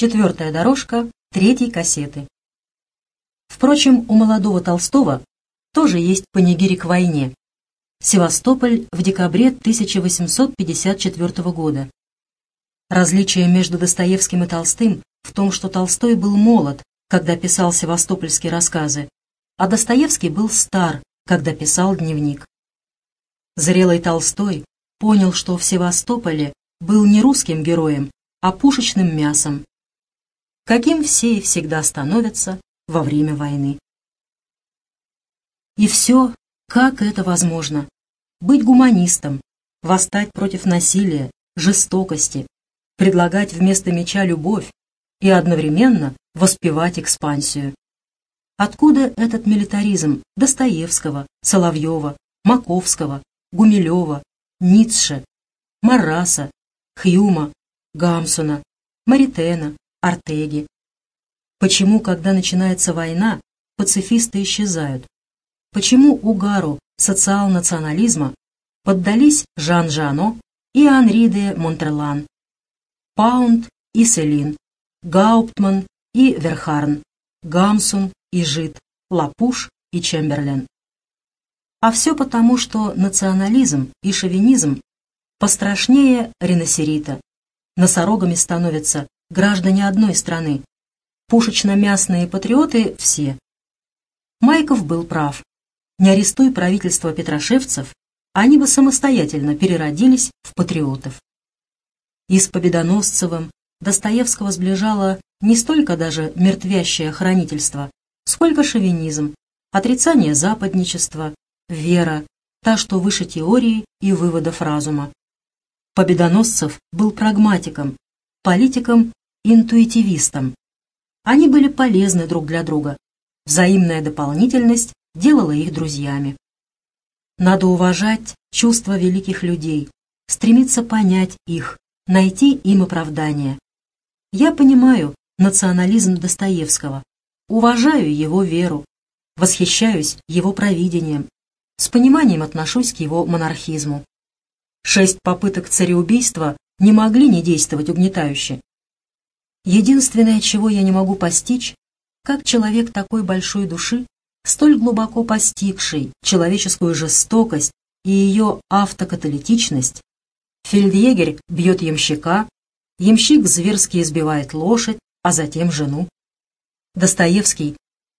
Четвертая дорожка третьей кассеты. Впрочем, у молодого Толстого тоже есть панигирик войне. Севастополь в декабре 1854 года. Различие между Достоевским и Толстым в том, что Толстой был молод, когда писал севастопольские рассказы, а Достоевский был стар, когда писал дневник. Зрелый Толстой понял, что в Севастополе был не русским героем, а пушечным мясом, каким все и всегда становятся во время войны. И все, как это возможно? Быть гуманистом, восстать против насилия, жестокости, предлагать вместо меча любовь и одновременно воспевать экспансию. Откуда этот милитаризм Достоевского, Соловьева, Маковского, Гумилева, Ницше, Мараса, Хьюма, Гамсуна, Маритена, Артеги. Почему, когда начинается война, пацифисты исчезают? Почему угару социал-национализма поддались Жан Жано и Анри де Монтерлан, Паунд и Селин, Гауптман и Верхарн, Гамсун и Жид, Лапуш и Чемберлен? А все потому, что национализм и шовинизм пострашнее риносерита. Носорогами становятся граждане одной страны. Пушечно-мясные патриоты все. Майков был прав. Не арестуй правительство петрошевцев, они бы самостоятельно переродились в патриотов. И с Победоносцевым Достоевского сближало не столько даже мертвящее хранительство, сколько шовинизм, отрицание западничества, вера, та, что выше теории и выводов разума. Победоносцев был прагматиком, политиком интуитивистом. Они были полезны друг для друга. Взаимная дополнительность делала их друзьями. Надо уважать чувства великих людей, стремиться понять их, найти им оправдание. Я понимаю национализм Достоевского, уважаю его веру, восхищаюсь его провидением, с пониманием отношусь к его монархизму. Шесть попыток цареубийства не могли не действовать угнетающе. Единственное, чего я не могу постичь, как человек такой большой души, столь глубоко постигший человеческую жестокость и ее автокаталитичность, фельдъегерь бьет ямщика, ямщик зверски избивает лошадь, а затем жену. Достоевский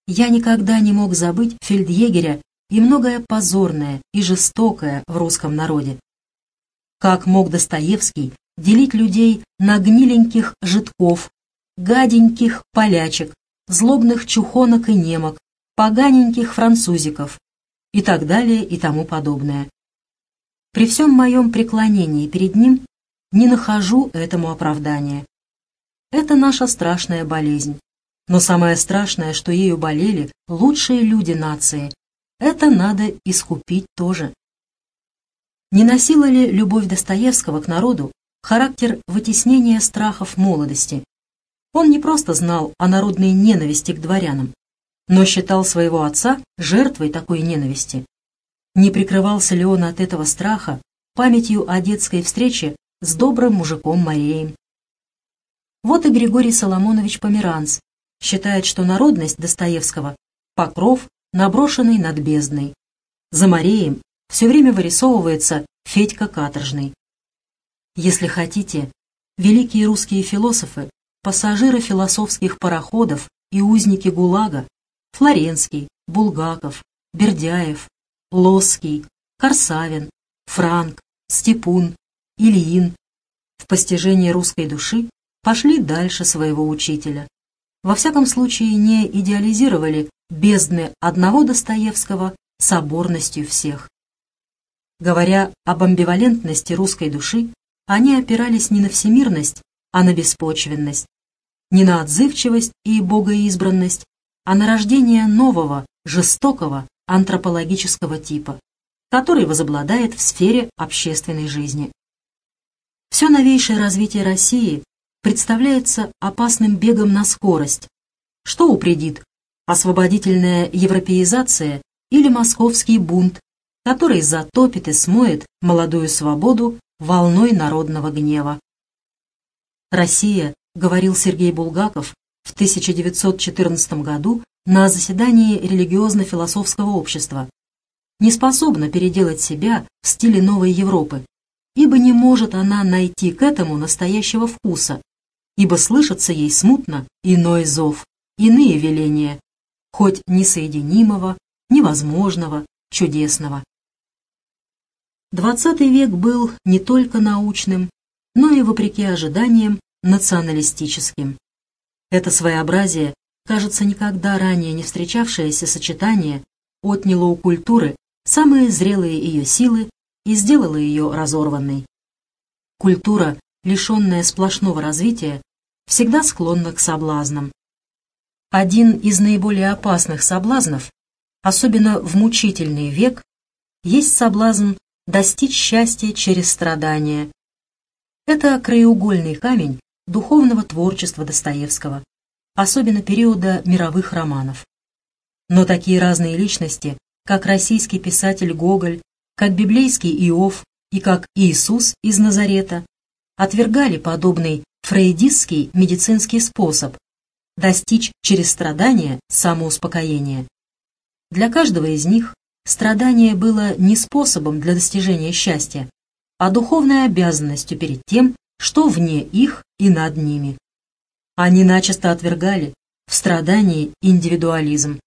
«Я никогда не мог забыть фельдъегеря и многое позорное и жестокое в русском народе. Как мог Достоевский делить людей на гниленьких житков, гаденьких полячек, злобных чухонок и немок, поганеньких французиков и так далее и тому подобное. При всем моем преклонении перед ним не нахожу этому оправдания. Это наша страшная болезнь. Но самое страшное, что ею болели лучшие люди нации, это надо искупить тоже. Не носила ли любовь Достоевского к народу характер вытеснения страхов молодости. Он не просто знал о народной ненависти к дворянам, но считал своего отца жертвой такой ненависти. Не прикрывался ли он от этого страха памятью о детской встрече с добрым мужиком Мареем? Вот и Григорий Соломонович Померанц считает, что народность Достоевского — покров, наброшенный над бездной. За Мареем все время вырисовывается Федька Каторжный. Если хотите, великие русские философы, пассажиры философских пароходов и узники ГУЛАГа, Флоренский, Булгаков, Бердяев, Лосский, Корсавин, Франк, Степун, Ильин в постижении русской души пошли дальше своего учителя. Во всяком случае, не идеализировали бездны одного Достоевского соборностью всех. Говоря об амбивалентности русской души, они опирались не на всемирность, а на беспочвенность, не на отзывчивость и богоизбранность, а на рождение нового, жестокого антропологического типа, который возобладает в сфере общественной жизни. Все новейшее развитие России представляется опасным бегом на скорость. Что упредит? Освободительная европеизация или московский бунт, который затопит и смоет молодую свободу волной народного гнева. Россия говорил Сергей Булгаков в 1914 году на заседании религиозно-философского общества, не способна переделать себя в стиле новой Европы, ибо не может она найти к этому настоящего вкуса, ибо слышится ей смутно иной зов, иные веления, хоть несоединимого, невозможного, чудесного. Двадцатый век был не только научным, но и, вопреки ожиданиям, националистическим. Это своеобразие, кажется, никогда ранее не встречавшееся сочетание, отняло у культуры самые зрелые ее силы и сделало ее разорванной. Культура, лишенная сплошного развития, всегда склонна к соблазнам. Один из наиболее опасных соблазнов, особенно в мучительный век, есть соблазн достичь счастья через страдания. Это краеугольный камень духовного творчества Достоевского, особенно периода мировых романов. Но такие разные личности, как российский писатель Гоголь, как библейский Иов и как Иисус из Назарета, отвергали подобный фрейдистский медицинский способ достичь через страдания самоуспокоения. Для каждого из них страдание было не способом для достижения счастья, а духовной обязанностью перед тем, что вне их и над ними. Они начисто отвергали в страдании индивидуализм.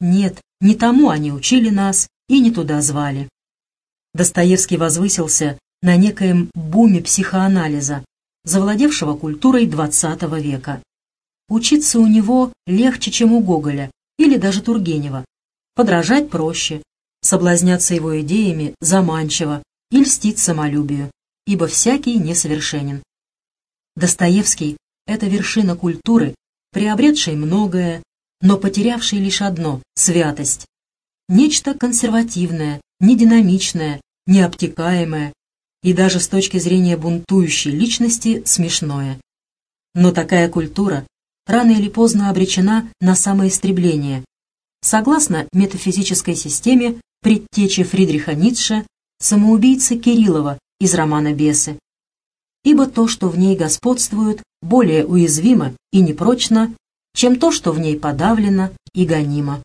Нет, не тому они учили нас и не туда звали. Достоевский возвысился на некоем буме психоанализа, завладевшего культурой XX века. Учиться у него легче, чем у Гоголя или даже Тургенева. Подражать проще, соблазняться его идеями заманчиво и льстить самолюбию, ибо всякий несовершенен. Достоевский — это вершина культуры, приобретшей многое, но потерявшей лишь одно — святость. Нечто консервативное, нединамичное, необтекаемое и даже с точки зрения бунтующей личности смешное. Но такая культура рано или поздно обречена на самоистребление. Согласно метафизической системе предтечи Фридриха Ницше, самоубийцы Кириллова из романа «Бесы», ибо то, что в ней господствует, более уязвимо и непрочно, чем то, что в ней подавлено и гонимо.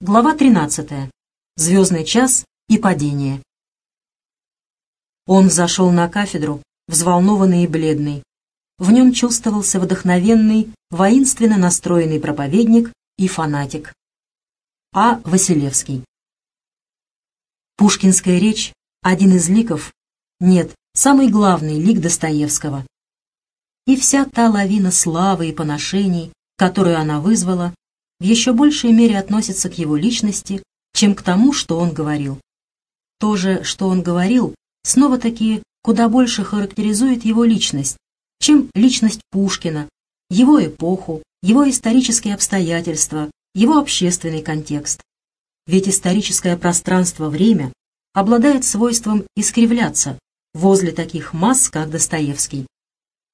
Глава 13. Звездный час и падение. Он взошел на кафедру, взволнованный и бледный. В нем чувствовался вдохновенный, воинственно настроенный проповедник и фанатик. А. Василевский. Пушкинская речь – один из ликов, нет, самый главный лик Достоевского. И вся та лавина славы и поношений, которую она вызвала, в еще большей мере относится к его личности, чем к тому, что он говорил. То же, что он говорил, снова-таки куда больше характеризует его личность, чем личность Пушкина, его эпоху, его исторические обстоятельства, его общественный контекст. Ведь историческое пространство-время обладает свойством искривляться возле таких масс, как Достоевский.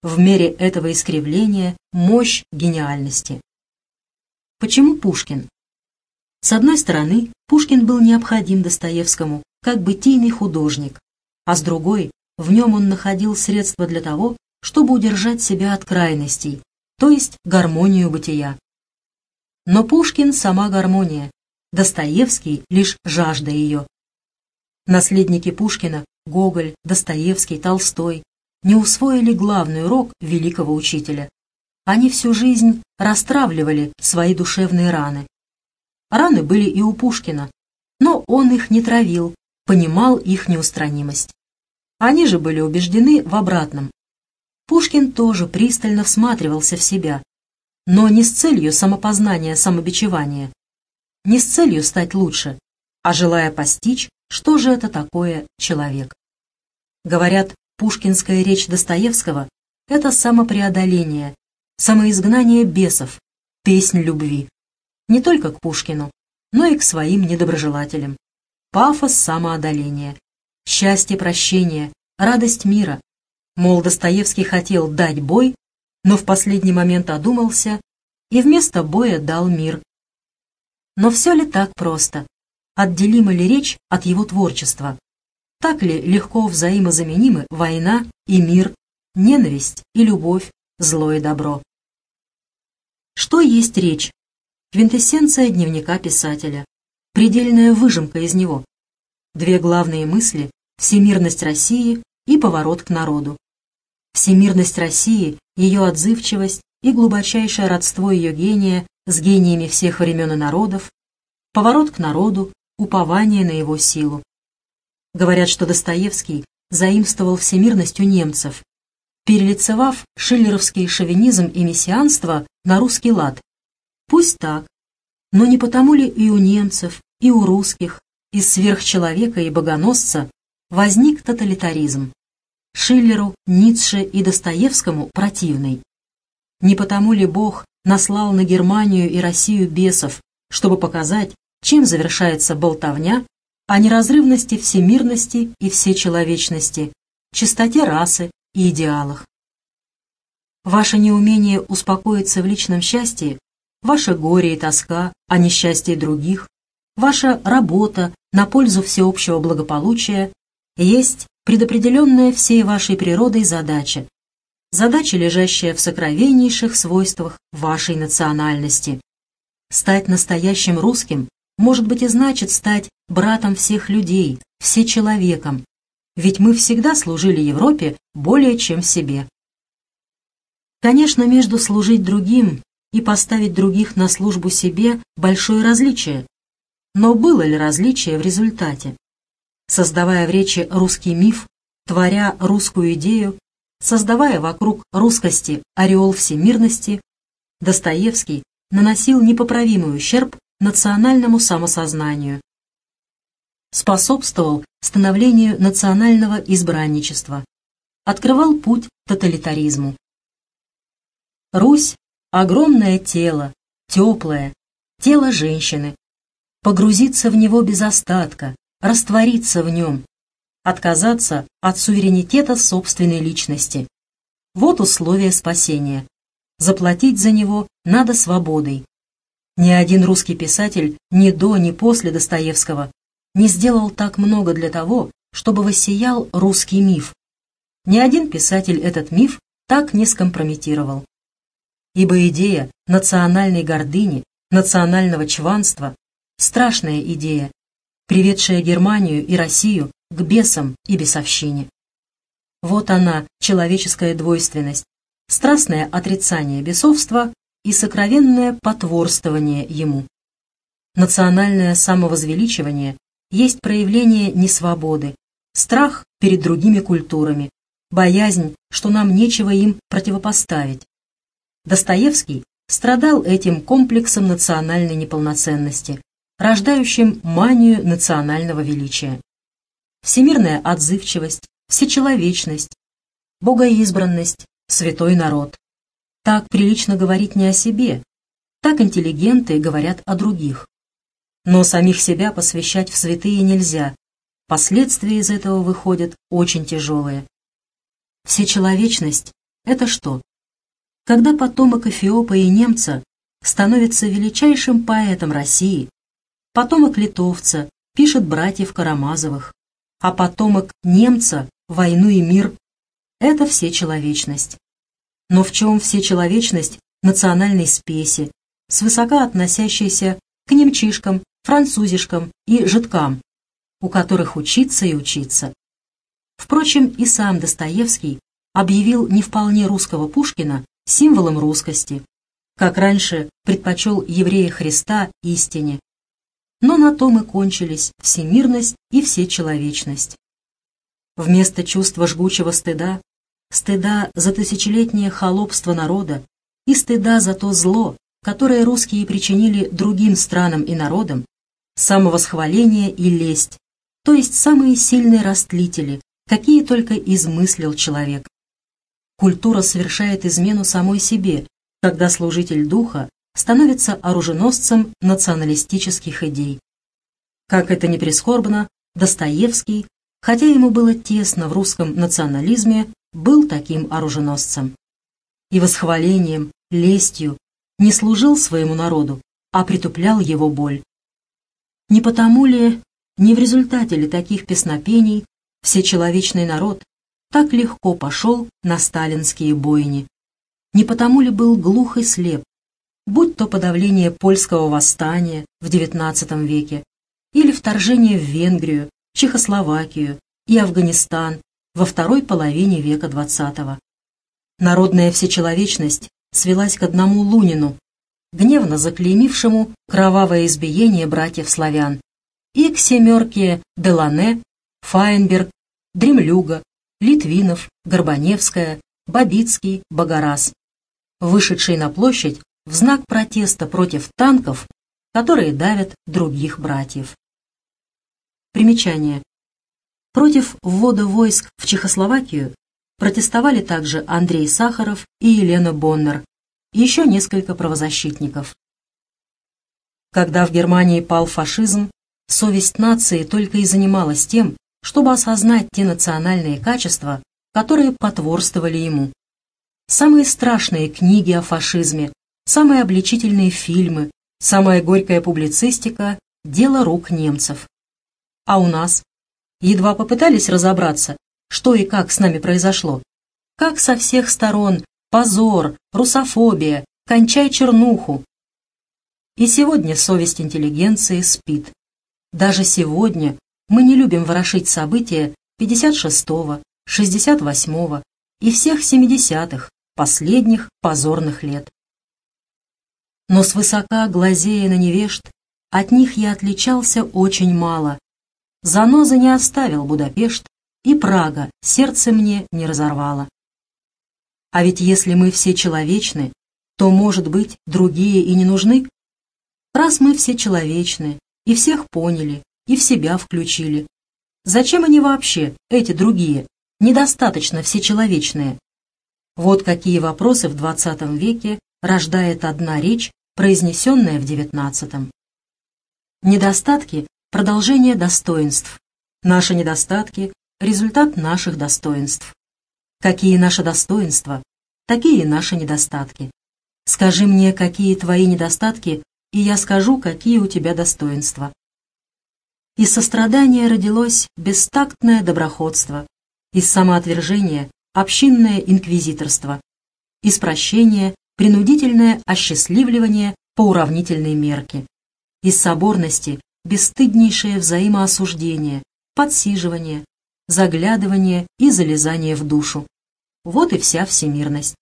В мере этого искривления мощь гениальности. Почему Пушкин? С одной стороны, Пушкин был необходим Достоевскому как бытийный художник, а с другой, в нем он находил средства для того, чтобы удержать себя от крайностей, то есть гармонию бытия. Но Пушкин — сама гармония, Достоевский — лишь жажда ее. Наследники Пушкина — Гоголь, Достоевский, Толстой — не усвоили главный урок великого учителя. Они всю жизнь расстравливали свои душевные раны. Раны были и у Пушкина, но он их не травил, понимал их неустранимость. Они же были убеждены в обратном. Пушкин тоже пристально всматривался в себя, но не с целью самопознания, самобичевания, не с целью стать лучше, а желая постичь, что же это такое человек. Говорят, пушкинская речь Достоевского — это самопреодоление, самоизгнание бесов, песнь любви. Не только к Пушкину, но и к своим недоброжелателям. Пафос самоодоления, счастье прощения, радость мира. Мол, Достоевский хотел дать бой, но в последний момент одумался и вместо боя дал мир. Но все ли так просто? Отделима ли речь от его творчества? Так ли легко взаимозаменимы война и мир, ненависть и любовь, зло и добро. Что есть речь? Квинтэссенция дневника писателя, предельная выжимка из него. Две главные мысли – всемирность России и поворот к народу. Всемирность России, ее отзывчивость и глубочайшее родство ее гения с гениями всех времен и народов, поворот к народу, упование на его силу. Говорят, что Достоевский заимствовал всемирность у немцев, перелицевав шиллеровский шовинизм и мессианство на русский лад. Пусть так, но не потому ли и у немцев, и у русских, из сверхчеловека и богоносца возник тоталитаризм? Шиллеру, Ницше и Достоевскому противный. Не потому ли Бог наслал на Германию и Россию бесов, чтобы показать, чем завершается болтовня о неразрывности всемирности и всечеловечности, чистоте расы и идеалах. Ваше неумение успокоиться в личном счастье, ваше горе и тоска о несчастье других, ваша работа на пользу всеобщего благополучия есть предопределенная всей вашей природой задача, задача, лежащая в сокровеннейших свойствах вашей национальности. Стать настоящим русским может быть и значит стать братом всех людей, всечеловеком, ведь мы всегда служили Европе более чем себе. Конечно, между служить другим и поставить других на службу себе большое различие, но было ли различие в результате? Создавая в речи русский миф, творя русскую идею, создавая вокруг русскости ореол всемирности, Достоевский наносил непоправимый ущерб национальному самосознанию, способствовал становлению национального избранничества, открывал путь тоталитаризму. Русь — огромное тело, теплое, тело женщины. Погрузиться в него без остатка, раствориться в нем, отказаться от суверенитета собственной личности. Вот условие спасения. Заплатить за него надо свободой, ни один русский писатель ни до, ни после Достоевского не сделал так много для того, чтобы воссиял русский миф. Ни один писатель этот миф так не скомпрометировал. Ибо идея национальной гордыни, национального чванства – страшная идея, приведшая Германию и Россию к бесам и бесовщине. Вот она, человеческая двойственность, страстное отрицание бесовства и сокровенное потворствование ему. Национальное самовозвеличивание есть проявление несвободы, страх перед другими культурами, боязнь, что нам нечего им противопоставить. Достоевский страдал этим комплексом национальной неполноценности, рождающим манию национального величия. Всемирная отзывчивость, всечеловечность, богоизбранность, святой народ. Так прилично говорить не о себе, так интеллигенты говорят о других. Но самих себя посвящать в святые нельзя, последствия из этого выходят очень тяжелые. Всечеловечность — это что? Когда потомок Эфиопа и немца становится величайшим поэтом России, потомок литовца пишет братьев Карамазовых, а потомок немца «Войну и мир» — это всечеловечность но в чем всечеловечность национальной спеси, свысока относящейся к немчишкам, французишкам и житкам, у которых учиться и учиться. Впрочем, и сам Достоевский объявил не вполне русского Пушкина символом русскости, как раньше предпочел еврея Христа истине. Но на том и кончились всемирность и всечеловечность. Вместо чувства жгучего стыда стыда за тысячелетнее холопство народа и стыда за то зло, которое русские причинили другим странам и народам, самовосхваление и лесть, то есть самые сильные растлители, какие только измыслил человек. Культура совершает измену самой себе, когда служитель духа становится оруженосцем националистических идей. Как это ни прискорбно, Достоевский, хотя ему было тесно в русском национализме, был таким оруженосцем. И восхвалением, лестью не служил своему народу, а притуплял его боль. Не потому ли, не в результате ли таких песнопений всечеловечный народ, так легко пошел на сталинские бойни? Не потому ли был глух и слеп, будь то подавление польского восстания в XIX веке или вторжение в Венгрию, Чехословакию и Афганистан во второй половине века XX. Народная всечеловечность свелась к одному Лунину, гневно заклеймившему кровавое избиение братьев-славян, и к семерке Делане, Файнберг, Дремлюга, Литвинов, Горбаневская, Бабицкий, Богораз, вышедший на площадь в знак протеста против танков, которые давят других братьев. Примечание. Против ввода войск в Чехословакию протестовали также Андрей Сахаров и Елена Боннер, и еще несколько правозащитников. Когда в Германии пал фашизм, совесть нации только и занималась тем, чтобы осознать те национальные качества, которые потворствовали ему. Самые страшные книги о фашизме, самые обличительные фильмы, самая горькая публицистика – дело рук немцев. А у нас? Едва попытались разобраться, что и как с нами произошло. Как со всех сторон позор, русофобия, кончай чернуху. И сегодня совесть интеллигенции спит. Даже сегодня мы не любим ворошить события 56-го, 68-го и всех 70-х, последних позорных лет. Но свысока, глазея на невежд, от них я отличался очень мало. Заноза не оставил Будапешт, и Прага сердце мне не разорвала. А ведь если мы все человечны, то, может быть, другие и не нужны? Раз мы все человечны, и всех поняли, и в себя включили. Зачем они вообще, эти другие, недостаточно всечеловечные? Вот какие вопросы в XX веке рождает одна речь, произнесенная в XIX. Недостатки – продолжение достоинств. Наши недостатки – результат наших достоинств. Какие наши достоинства, такие наши недостатки. Скажи мне, какие твои недостатки, и я скажу, какие у тебя достоинства. Из сострадания родилось бестактное доброходство, из самоотвержения – общинное инквизиторство, из прощения – принудительное осчастливливание по уравнительной мерке, из соборности – бесстыднейшее взаимоосуждение, подсиживание, заглядывание и залезание в душу. Вот и вся всемирность.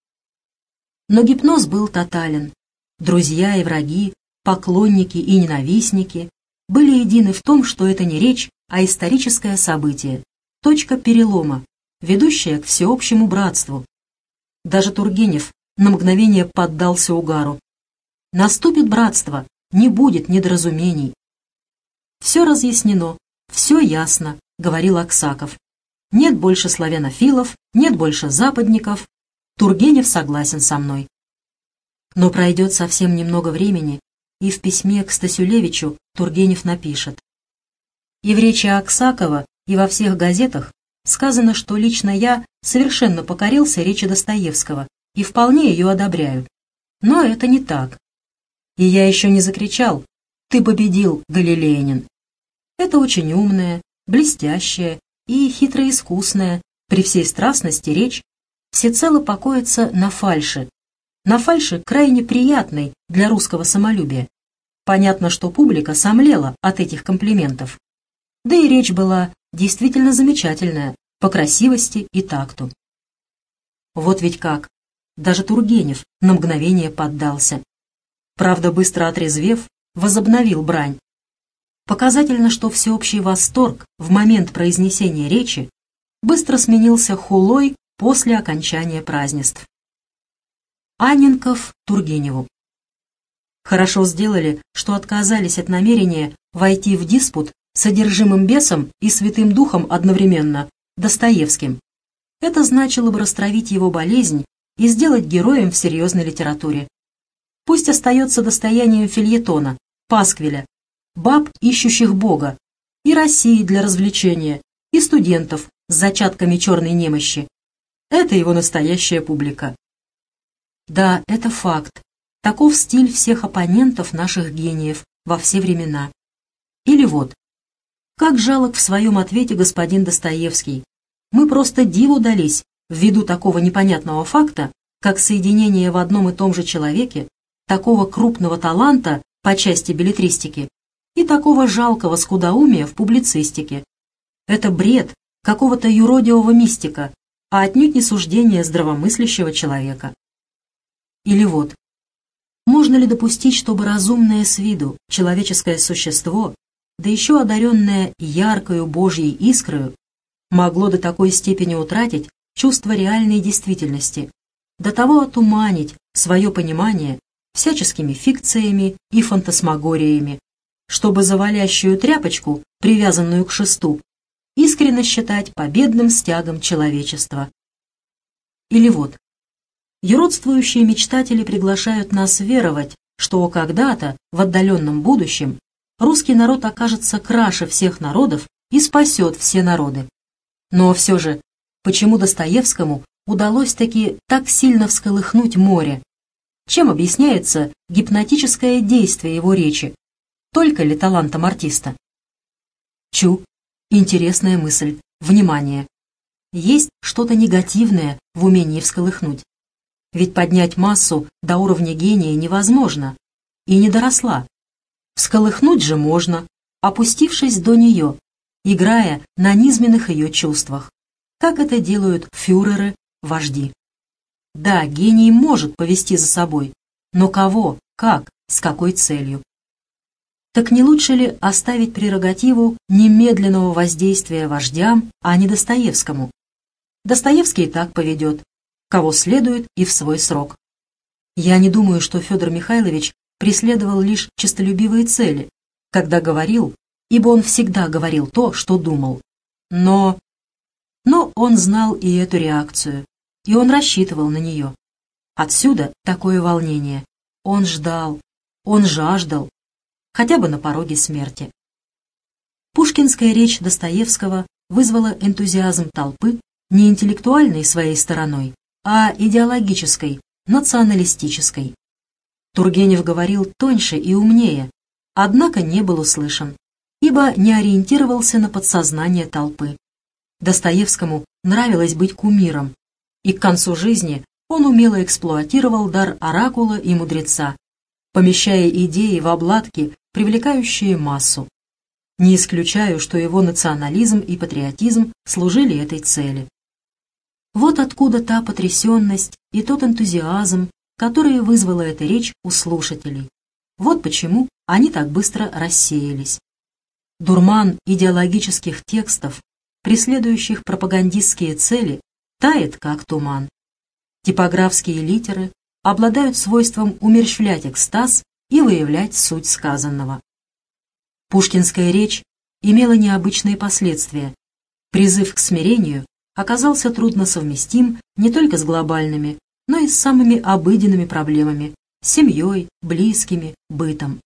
Но гипноз был тотален. Друзья и враги, поклонники и ненавистники были едины в том, что это не речь, а историческое событие, точка перелома, ведущая к всеобщему братству. Даже Тургенев на мгновение поддался угару. Наступит братство, не будет недоразумений. Все разъяснено, все ясно, говорил Аксаков. Нет больше славянофилов, нет больше западников. Тургенев согласен со мной. Но пройдет совсем немного времени, и в письме к Стасюлевичу Тургенев напишет. И в речи Аксакова, и во всех газетах сказано, что лично я совершенно покорился речи Достоевского и вполне ее одобряю. Но это не так. И я еще не закричал «Ты победил, Галилеянин!». Это очень умная, блестящая и хитроискусная, при всей страстности речь, всецело покоится на фальше, на фальше крайне приятной для русского самолюбия. Понятно, что публика сомлела от этих комплиментов. Да и речь была действительно замечательная по красивости и такту. Вот ведь как. Даже Тургенев на мгновение поддался. Правда, быстро отрезвев, возобновил брань. Показательно, что всеобщий восторг в момент произнесения речи быстро сменился хулой после окончания празднеств. Анненков Тургеневу Хорошо сделали, что отказались от намерения войти в диспут с содержимым бесом и святым духом одновременно, Достоевским. Это значило бы растравить его болезнь и сделать героем в серьезной литературе. Пусть остается достоянием фильетона, пасквиля, баб, ищущих Бога, и России для развлечения, и студентов с зачатками черной немощи. Это его настоящая публика. Да, это факт, Таков стиль всех оппонентов наших гениев во все времена. Или вот, как жалок в своем ответе господин Достоевский. мы просто диву дались ввиду такого непонятного факта, как соединение в одном и том же человеке такого крупного таланта по части билетристики и такого жалкого скудоумия в публицистике. Это бред какого-то юродивого мистика, а отнюдь не суждение здравомыслящего человека. Или вот, можно ли допустить, чтобы разумное с виду человеческое существо, да еще одаренное яркою Божьей искрою, могло до такой степени утратить чувство реальной действительности, до того отуманить свое понимание всяческими фикциями и фантасмагориями, чтобы завалящую тряпочку, привязанную к шесту, искренне считать победным стягом человечества. Или вот, юродствующие мечтатели приглашают нас веровать, что когда-то, в отдаленном будущем, русский народ окажется краше всех народов и спасет все народы. Но все же, почему Достоевскому удалось таки так сильно всколыхнуть море? Чем объясняется гипнотическое действие его речи? Только ли талантом артиста? Чу. Интересная мысль. Внимание. Есть что-то негативное в умении всколыхнуть. Ведь поднять массу до уровня гения невозможно. И не доросла. Всколыхнуть же можно, опустившись до нее, играя на низменных ее чувствах, как это делают фюреры, вожди. Да, гений может повести за собой, но кого, как, с какой целью? Так не лучше ли оставить прерогативу немедленного воздействия вождям, а не Достоевскому? Достоевский и так поведет, кого следует и в свой срок. Я не думаю, что Федор Михайлович преследовал лишь честолюбивые цели, когда говорил, ибо он всегда говорил то, что думал. Но... Но он знал и эту реакцию, и он рассчитывал на нее. Отсюда такое волнение. Он ждал, он жаждал, хотя бы на пороге смерти. Пушкинская речь Достоевского вызвала энтузиазм толпы не интеллектуальной своей стороной, а идеологической, националистической. Тургенев говорил тоньше и умнее, однако не был услышан, ибо не ориентировался на подсознание толпы. Достоевскому нравилось быть кумиром, и к концу жизни он умело эксплуатировал дар оракула и мудреца, помещая идеи в обладки, привлекающие массу. Не исключаю, что его национализм и патриотизм служили этой цели. Вот откуда та потрясенность и тот энтузиазм, которые вызвала эта речь у слушателей. Вот почему они так быстро рассеялись. Дурман идеологических текстов, преследующих пропагандистские цели, тает, как туман. Типографские литеры обладают свойством умерщвлять экстаз и выявлять суть сказанного. Пушкинская речь имела необычные последствия. Призыв к смирению оказался трудно совместим не только с глобальными, но и с самыми обыденными проблемами – семьей, близкими, бытом.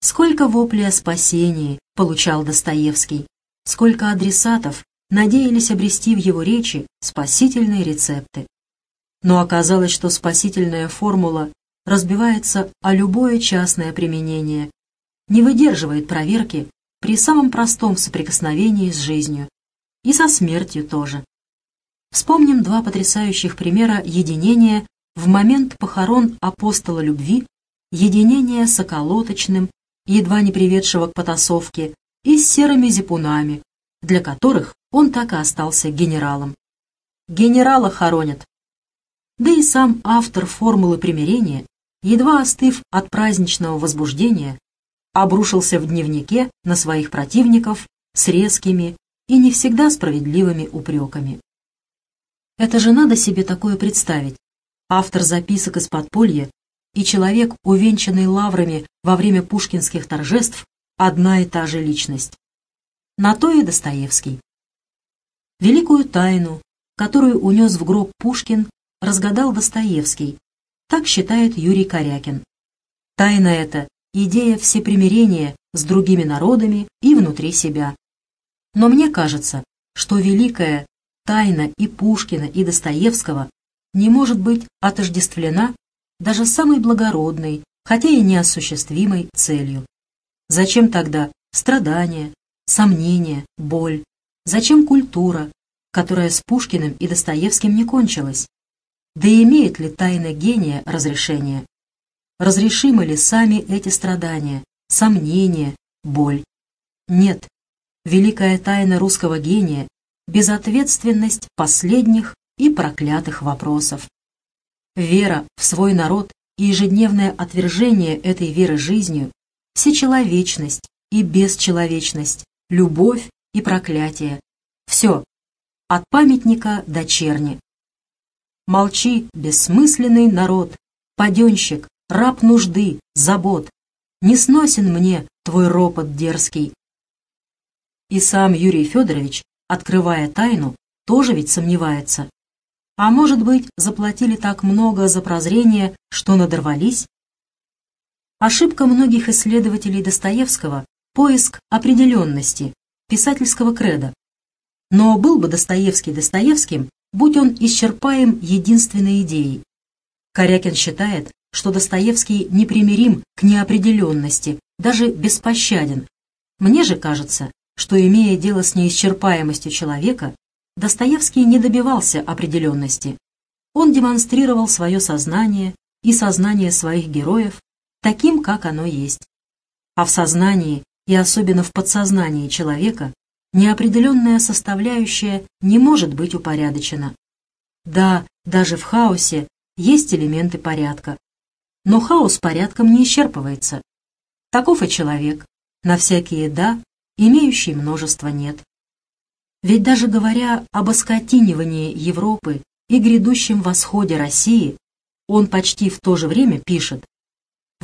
Сколько воплей о спасении получал Достоевский, сколько адресатов надеялись обрести в его речи спасительные рецепты. Но оказалось, что спасительная формула разбивается о любое частное применение, не выдерживает проверки при самом простом соприкосновении с жизнью, и со смертью тоже. Вспомним два потрясающих примера единения в момент похорон апостола любви, единения с околоточным, едва не приведшего к потасовке, и с серыми зипунами, для которых он так и остался генералом. Генерала хоронят. Да и сам автор формулы примирения, едва остыв от праздничного возбуждения, обрушился в дневнике на своих противников с резкими и не всегда справедливыми упреками. Это же надо себе такое представить. Автор записок из подполья и человек, увенчанный лаврами во время пушкинских торжеств, одна и та же личность. На то и Достоевский. Великую тайну, которую унес в гроб Пушкин, разгадал Достоевский. Так считает Юрий Корякин. Тайна эта – идея всепримирения с другими народами и внутри себя. Но мне кажется, что великая тайна и Пушкина, и Достоевского не может быть отождествлена даже самой благородной, хотя и неосуществимой целью. Зачем тогда страдания, сомнения, боль? Зачем культура? которая с Пушкиным и Достоевским не кончилась. Да имеет ли тайна гения разрешение? Разрешимы ли сами эти страдания, сомнения, боль? Нет. Великая тайна русского гения — безответственность последних и проклятых вопросов. Вера в свой народ и ежедневное отвержение этой веры жизнью, всечеловечность и бесчеловечность, любовь и проклятие. Все, от памятника до черни. Молчи, бессмысленный народ, паденщик, раб нужды, забот. Не сносен мне твой ропот дерзкий. И сам Юрий Федорович, открывая тайну, тоже ведь сомневается. А может быть, заплатили так много за прозрение, что надорвались? Ошибка многих исследователей Достоевского – поиск определенности, писательского креда. Но был бы Достоевский Достоевским, будь он исчерпаем единственной идеей. Корякин считает, что Достоевский непримирим к неопределенности, даже беспощаден. Мне же кажется, что, имея дело с неисчерпаемостью человека, Достоевский не добивался определенности. Он демонстрировал свое сознание и сознание своих героев таким, как оно есть. А в сознании и особенно в подсознании человека неопределенная составляющая не может быть упорядочена. Да, даже в хаосе есть элементы порядка. Но хаос порядком не исчерпывается. Таков и человек, на всякие «да», имеющий множество «нет». Ведь даже говоря об оскотинивании Европы и грядущем восходе России, он почти в то же время пишет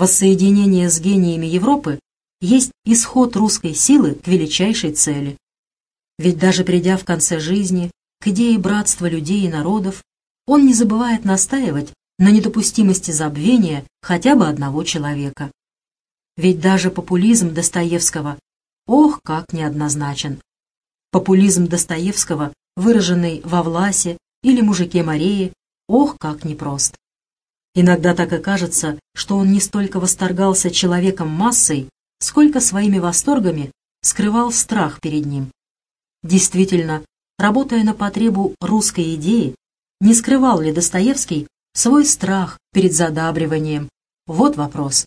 «Воссоединение с гениями Европы есть исход русской силы к величайшей цели. Ведь даже придя в конце жизни к идее братства людей и народов, он не забывает настаивать на недопустимости забвения хотя бы одного человека. Ведь даже популизм Достоевского, ох, как неоднозначен. Популизм Достоевского, выраженный во Власе или Мужике Марии, ох, как непрост. Иногда так и кажется, что он не столько восторгался человеком-массой, сколько своими восторгами скрывал страх перед ним. Действительно, работая на потребу русской идеи, не скрывал ли Достоевский свой страх перед задабриванием? Вот вопрос.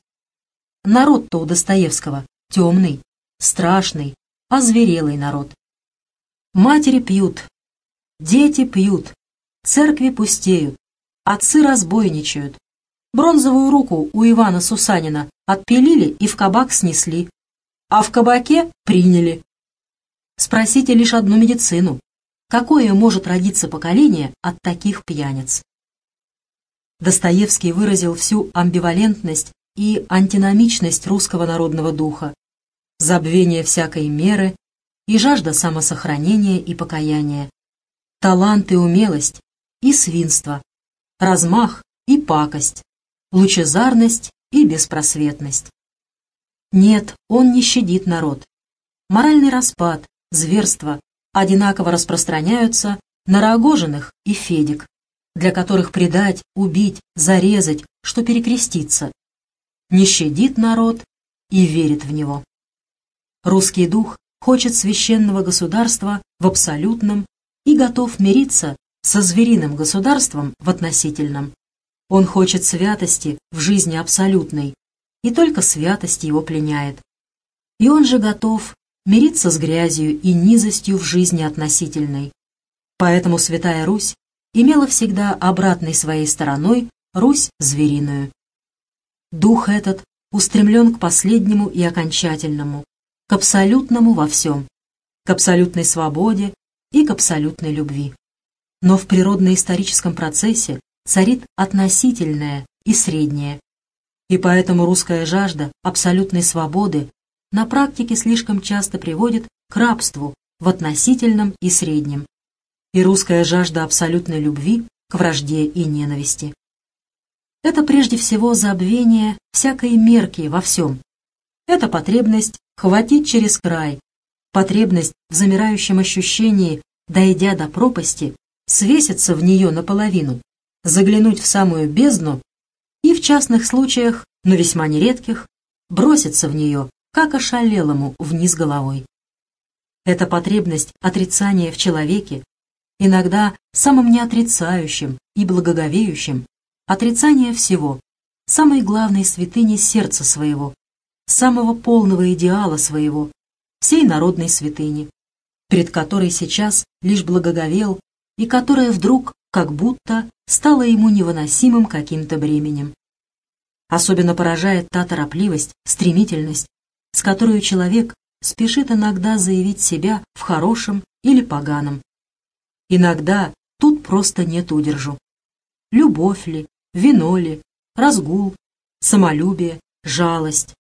Народ-то у Достоевского темный, страшный, озверелый народ. Матери пьют, дети пьют, церкви пустеют, отцы разбойничают. Бронзовую руку у Ивана Сусанина отпилили и в кабак снесли, а в кабаке приняли. Спросите лишь одну медицину. Какое может родиться поколение от таких пьяниц? Достоевский выразил всю амбивалентность и антиномичность русского народного духа, забвение всякой меры и жажда самосохранения и покаяния, талант и умелость и свинство, размах и пакость, лучезарность и беспросветность. Нет, он не щадит народ. Моральный распад, зверства одинаково распространяются на Рогожиных и Федик, для которых предать, убить, зарезать, что перекреститься. Не щадит народ и верит в него. Русский дух хочет священного государства в абсолютном и готов мириться со звериным государством в относительном. Он хочет святости в жизни абсолютной, и только святость его пленяет. И он же готов мириться с грязью и низостью в жизни относительной. Поэтому Святая Русь имела всегда обратной своей стороной Русь звериную. Дух этот устремлен к последнему и окончательному, к абсолютному во всем, к абсолютной свободе и к абсолютной любви. Но в природно-историческом процессе царит относительное и среднее. И поэтому русская жажда абсолютной свободы на практике слишком часто приводит к рабству в относительном и среднем, и русская жажда абсолютной любви к вражде и ненависти. Это прежде всего забвение всякой мерки во всем. Это потребность хватить через край, потребность в замирающем ощущении, дойдя до пропасти, свеситься в нее наполовину, заглянуть в самую бездну и в частных случаях, но весьма нередких, броситься в нее как ошалелому вниз головой. Эта потребность отрицания в человеке иногда самым неотрицающим и благоговеющим, отрицание всего, самой главной святыни сердца своего, самого полного идеала своего, всей народной святыни, перед которой сейчас лишь благоговел и которая вдруг как будто стала ему невыносимым каким-то бременем. Особенно поражает та торопливость, стремительность, с которой человек спешит иногда заявить себя в хорошем или поганом. Иногда тут просто нет удержу. Любовь ли, вино ли, разгул, самолюбие, жалость.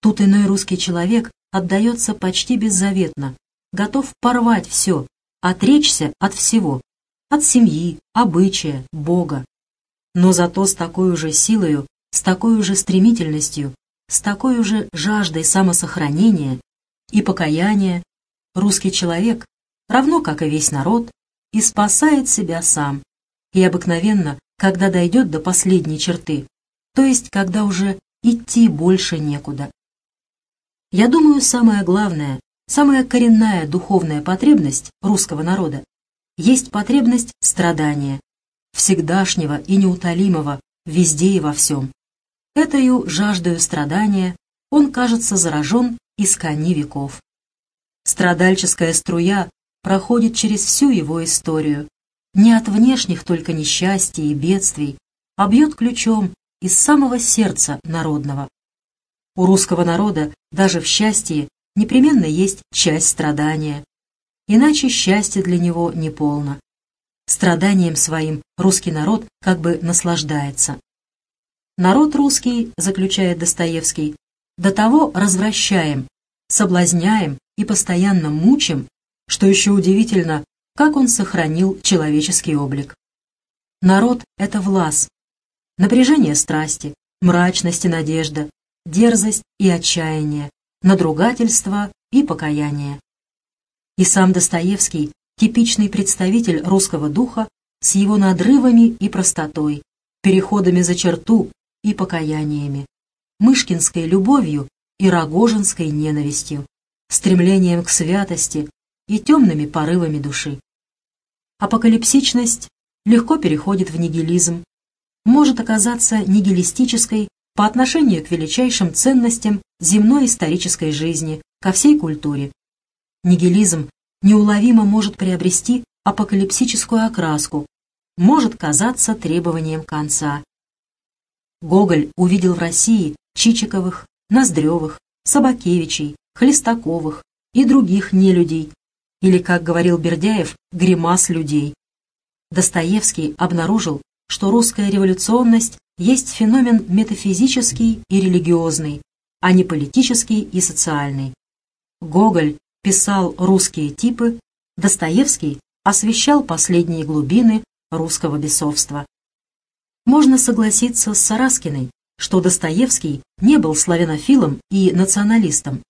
Тут иной русский человек отдается почти беззаветно, готов порвать все, отречься от всего, от семьи, обычая, Бога. Но зато с такой же силою, с такой же стремительностью, с такой же жаждой самосохранения и покаяния русский человек, равно как и весь народ, и спасает себя сам. И обыкновенно, когда дойдет до последней черты, то есть когда уже идти больше некуда. Я думаю, самое главное, самая коренная духовная потребность русского народа есть потребность страдания, всегдашнего и неутолимого, везде и во всем. Этою жаждою страдания он, кажется, заражен из кони веков. Страдальческая струя проходит через всю его историю, не от внешних только несчастий и бедствий, а бьет ключом из самого сердца народного. У русского народа даже в счастье непременно есть часть страдания, иначе счастье для него неполно. Страданием своим русский народ как бы наслаждается. Народ русский, заключает Достоевский, до того развращаем, соблазняем и постоянно мучим, что еще удивительно, как он сохранил человеческий облик. Народ — это влас, напряжение страсти, мрачность и надежда, дерзость и отчаяние, надругательство и покаяние. И сам Достоевский — типичный представитель русского духа с его надрывами и простотой, переходами за черту и покаяниями, мышкинской любовью и рогожинской ненавистью, стремлением к святости и темными порывами души. Апокалипсичность легко переходит в нигилизм, может оказаться нигилистической по отношению к величайшим ценностям земной исторической жизни, ко всей культуре. Нигилизм неуловимо может приобрести апокалипсическую окраску, может казаться требованием конца. Гоголь увидел в России Чичиковых, Ноздревых, Собакевичей, Хлестаковых и других нелюдей, или, как говорил Бердяев, гримас людей. Достоевский обнаружил, что русская революционность есть феномен метафизический и религиозный, а не политический и социальный. Гоголь писал русские типы, Достоевский освещал последние глубины русского бесовства. Можно согласиться с Сараскиной, что Достоевский не был славянофилом и националистом.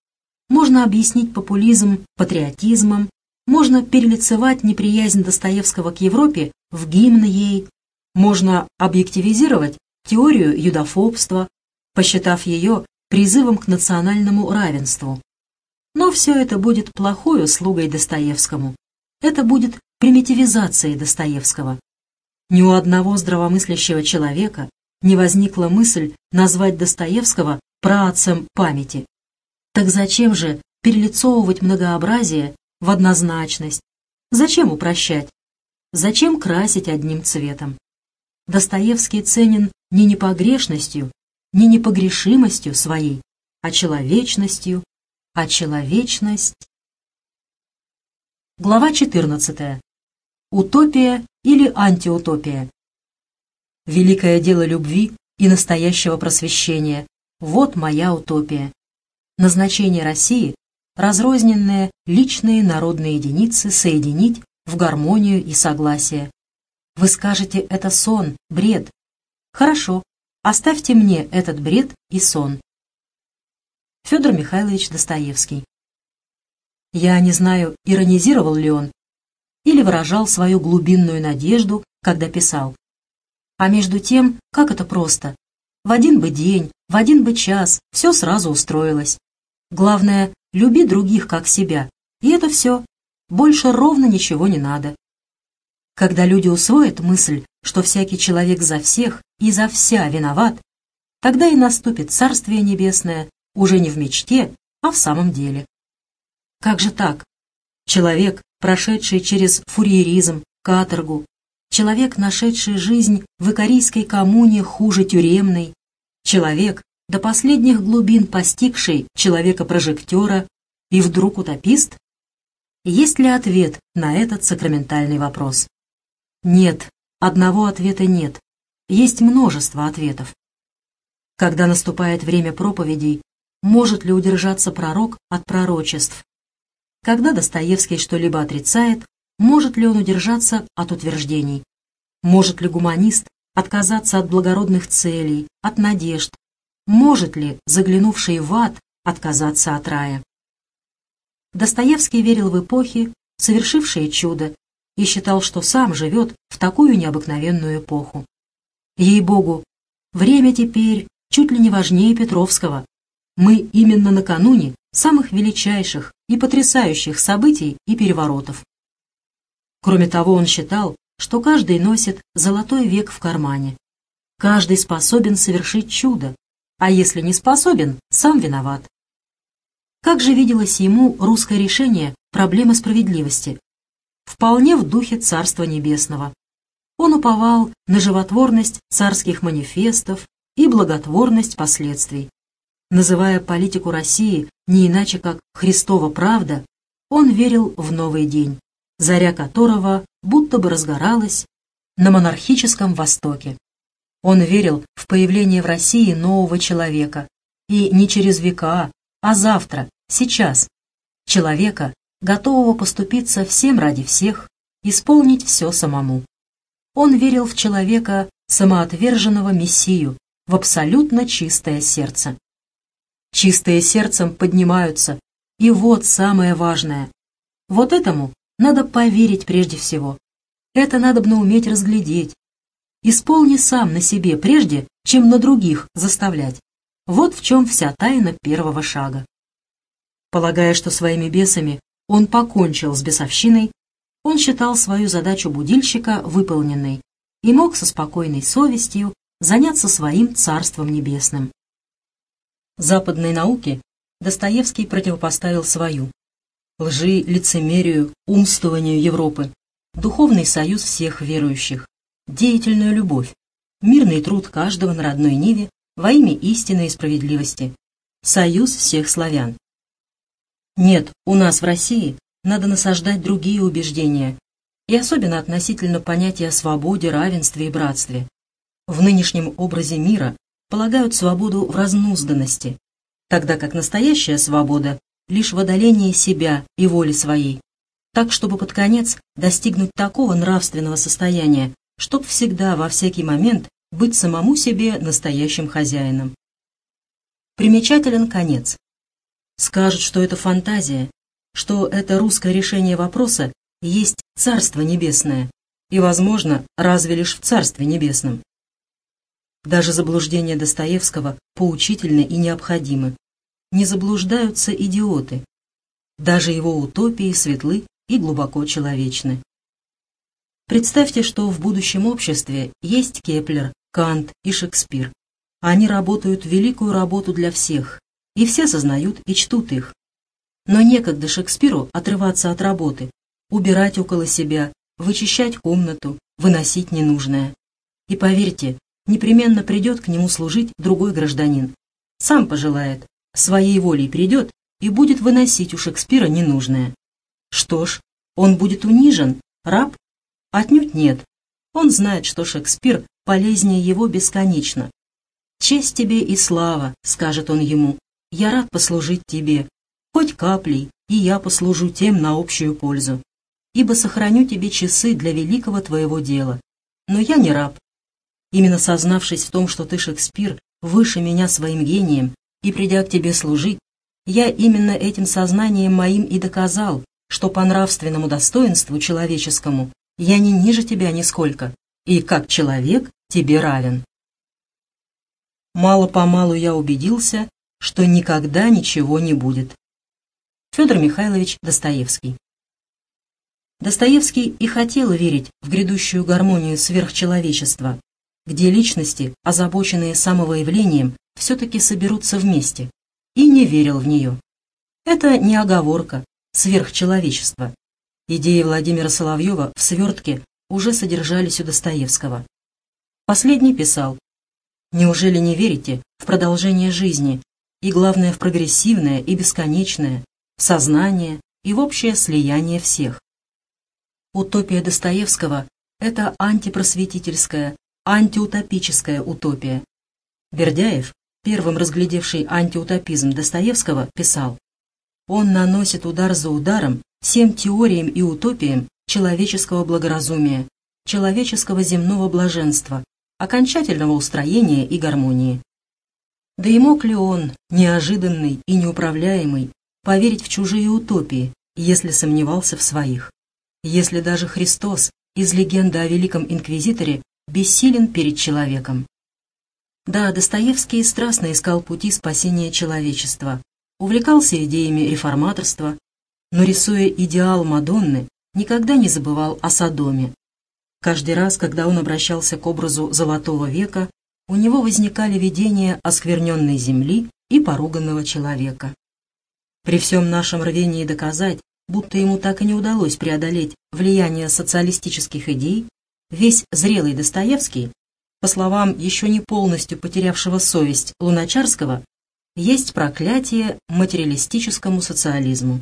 Можно объяснить популизм патриотизмом, можно перелицевать неприязнь Достоевского к Европе в гимн ей, можно объективизировать теорию юдофобства, посчитав ее призывом к национальному равенству. Но все это будет плохой услугой Достоевскому. Это будет примитивизацией Достоевского. Ни у одного здравомыслящего человека не возникла мысль назвать Достоевского праотцем памяти. Так зачем же перелицовывать многообразие в однозначность? Зачем упрощать? Зачем красить одним цветом? Достоевский ценен не непогрешностью, не непогрешимостью своей, а человечностью, а человечность... Глава 14. Утопия или антиутопия? Великое дело любви и настоящего просвещения – вот моя утопия. Назначение России разрозненные личные народные единицы соединить в гармонию и согласие. Вы скажете, это сон, бред. Хорошо, оставьте мне этот бред и сон. Федор Михайлович Достоевский Я не знаю, иронизировал ли он или выражал свою глубинную надежду, когда писал. А между тем, как это просто. В один бы день, в один бы час все сразу устроилось. Главное, люби других как себя. И это все. Больше ровно ничего не надо. Когда люди усвоят мысль, что всякий человек за всех и за вся виноват, тогда и наступит Царствие Небесное уже не в мечте, а в самом деле. Как же так? Человек, прошедший через фурьеризм, каторгу, человек, нашедший жизнь в икорийской коммуне хуже тюремной, человек, до последних глубин постигший человека-прожектора и вдруг утопист? Есть ли ответ на этот сакраментальный вопрос? Нет, одного ответа нет. Есть множество ответов. Когда наступает время проповедей, может ли удержаться пророк от пророчеств? Когда Достоевский что-либо отрицает, может ли он удержаться от утверждений? Может ли гуманист отказаться от благородных целей, от надежд, может ли заглянувший в ад отказаться от рая? Достоевский верил в эпохи, совершившие чудо, и считал, что сам живет в такую необыкновенную эпоху. Ей-богу, время теперь чуть ли не важнее Петровского. Мы именно накануне самых величайших и потрясающих событий и переворотов. Кроме того, он считал, что каждый носит золотой век в кармане. Каждый способен совершить чудо, а если не способен, сам виноват. Как же виделось ему русское решение проблемы справедливости? Вполне в духе Царства Небесного. Он уповал на животворность царских манифестов и благотворность последствий. Называя политику России не иначе как «Христова правда», он верил в новый день, заря которого будто бы разгоралась на монархическом Востоке. Он верил в появление в России нового человека. И не через века, а завтра, сейчас. Человека, готового поступиться всем ради всех, исполнить все самому. Он верил в человека, самоотверженного Мессию, в абсолютно чистое сердце. Чистые сердцем поднимаются, и вот самое важное. Вот этому надо поверить прежде всего. Это надо бы уметь разглядеть, Исполни сам на себе прежде, чем на других заставлять. Вот в чем вся тайна первого шага. Полагая, что своими бесами он покончил с бесовщиной, он считал свою задачу будильщика выполненной и мог со спокойной совестью заняться своим Царством Небесным. Западной науке Достоевский противопоставил свою. Лжи, лицемерию, умствованию Европы, духовный союз всех верующих, деятельную любовь, мирный труд каждого на родной ниве во имя истины и справедливости, союз всех славян. Нет, у нас в России надо насаждать другие убеждения, и особенно относительно понятия о свободе, равенстве и братстве. В нынешнем образе мира полагают свободу в разнузданности, тогда как настоящая свобода — лишь в одолении себя и воли своей, так чтобы под конец достигнуть такого нравственного состояния, чтоб всегда во всякий момент быть самому себе настоящим хозяином. Примечателен конец. Скажут, что это фантазия, что это русское решение вопроса есть Царство Небесное, и, возможно, разве лишь в Царстве Небесном. Даже заблуждения Достоевского поучительны и необходимы. Не заблуждаются идиоты. Даже его утопии светлы и глубоко человечны. Представьте, что в будущем обществе есть Кеплер, Кант и Шекспир. Они работают великую работу для всех, и все сознают и чтут их. Но некогда Шекспиру отрываться от работы, убирать около себя, вычищать комнату, выносить ненужное. И поверьте, непременно придет к нему служить другой гражданин. Сам пожелает, своей волей придет и будет выносить у Шекспира ненужное. Что ж, он будет унижен, раб Отнюдь нет. Он знает, что Шекспир полезнее его бесконечно. «Честь тебе и слава», — скажет он ему, — «я рад послужить тебе, хоть каплей, и я послужу тем на общую пользу, ибо сохраню тебе часы для великого твоего дела. Но я не раб. Именно сознавшись в том, что ты, Шекспир, выше меня своим гением, и придя к тебе служить, я именно этим сознанием моим и доказал, что по нравственному достоинству человеческому я не ниже тебя нисколько, и как человек тебе равен. Мало-помалу я убедился, что никогда ничего не будет. Федор Михайлович Достоевский Достоевский и хотел верить в грядущую гармонию сверхчеловечества, где личности, озабоченные самовыявлением, все-таки соберутся вместе, и не верил в нее. Это не оговорка, сверхчеловечество. Идеи Владимира Соловьева в свертке уже содержались у Достоевского. Последний писал «Неужели не верите в продолжение жизни и, главное, в прогрессивное и бесконечное, в сознание и в общее слияние всех?» Утопия Достоевского – это антипросветительская, антиутопическая утопия. Бердяев, первым разглядевший антиутопизм Достоевского, писал «Он наносит удар за ударом всем теориям и утопиям человеческого благоразумия, человеческого земного блаженства, окончательного устроения и гармонии. Да и мог ли он, неожиданный и неуправляемый, поверить в чужие утопии, если сомневался в своих? если даже Христос из легенды о Великом Инквизиторе бессилен перед человеком. Да, Достоевский страстно искал пути спасения человечества, увлекался идеями реформаторства, но, рисуя идеал Мадонны, никогда не забывал о Содоме. Каждый раз, когда он обращался к образу Золотого века, у него возникали видения оскверненной земли и поруганного человека. При всем нашем рвении доказать, будто ему так и не удалось преодолеть влияние социалистических идей, весь зрелый Достоевский, по словам еще не полностью потерявшего совесть Луначарского, есть проклятие материалистическому социализму.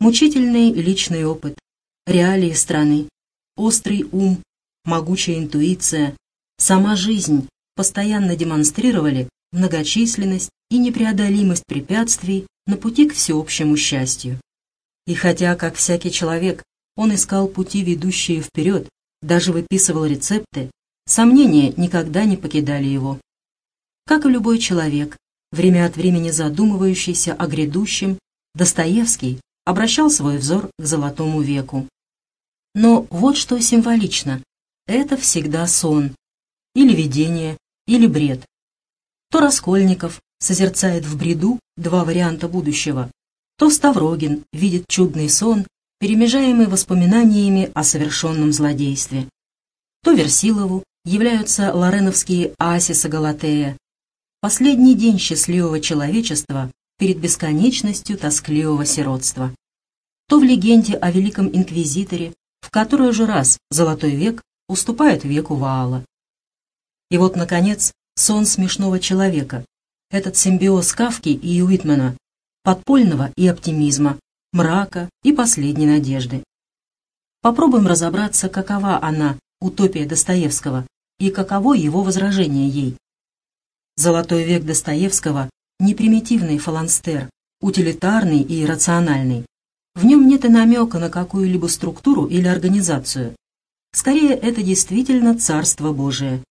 Мучительный личный опыт, реалии страны, острый ум, могучая интуиция, сама жизнь постоянно демонстрировали многочисленность и непреодолимость препятствий на пути к всеобщему счастью. И хотя, как всякий человек, он искал пути, ведущие вперед, даже выписывал рецепты, сомнения никогда не покидали его. Как и любой человек, время от времени задумывающийся о грядущем, Достоевский обращал свой взор к золотому веку. Но вот что символично. Это всегда сон. Или видение, или бред. То Раскольников созерцает в бреду два варианта будущего, то Ставрогин видит чудный сон, перемежаемый воспоминаниями о совершенном злодействе. То Версилову являются лореновские Асиса Галатея, последний день счастливого человечества перед бесконечностью тоскливого сиротства. То в легенде о Великом Инквизиторе, в который же раз Золотой век уступает веку Ваала. И вот, наконец, сон смешного человека, этот симбиоз Кавки и Уитмена, подпольного и оптимизма, мрака и последней надежды. Попробуем разобраться, какова она, утопия Достоевского, и каково его возражение ей. Золотой век Достоевского – непримитивный фаланстер, утилитарный и рациональный. В нем нет и намека на какую-либо структуру или организацию. Скорее, это действительно Царство Божие.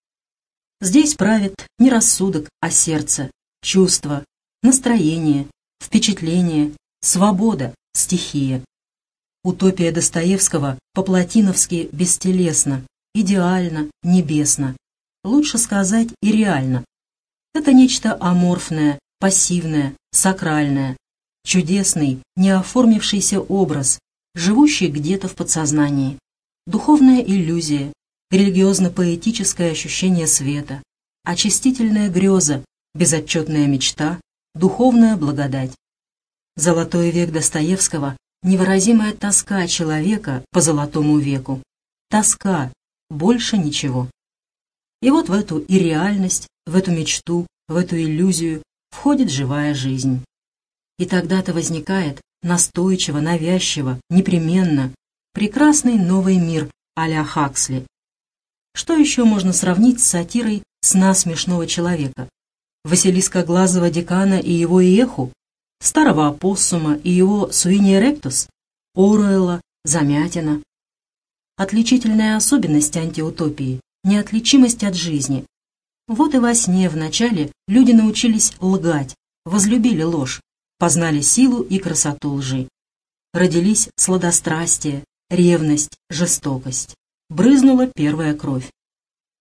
Здесь правит не рассудок, а сердце, чувство, настроение, впечатление, свобода, стихия. Утопия Достоевского по-платиновски бестелесна, идеально, небесно. Лучше сказать и реально. Это нечто аморфное, пассивное, сакральное, чудесный, неоформившийся образ, живущий где-то в подсознании, духовная иллюзия, религиозно-поэтическое ощущение света, очистительная греза, безотчетная мечта, духовная благодать. Золотой век Достоевского — невыразимая тоска человека по золотому веку. Тоска, больше ничего. И вот в эту и реальность, в эту мечту, в эту иллюзию входит живая жизнь. И тогда-то возникает настойчиво, навязчиво, непременно прекрасный новый мир а-ля Хаксли. Что еще можно сравнить с сатирой «Сна смешного человека»? Василиска Глазова декана и его Иеху, старого опоссума и его Суини Ректус, Оруэлла, Замятина. Отличительная особенность антиутопии – неотличимость от жизни. Вот и во сне вначале люди научились лгать, возлюбили ложь, познали силу и красоту лжи. Родились сладострастие, ревность, жестокость. Брызнула первая кровь.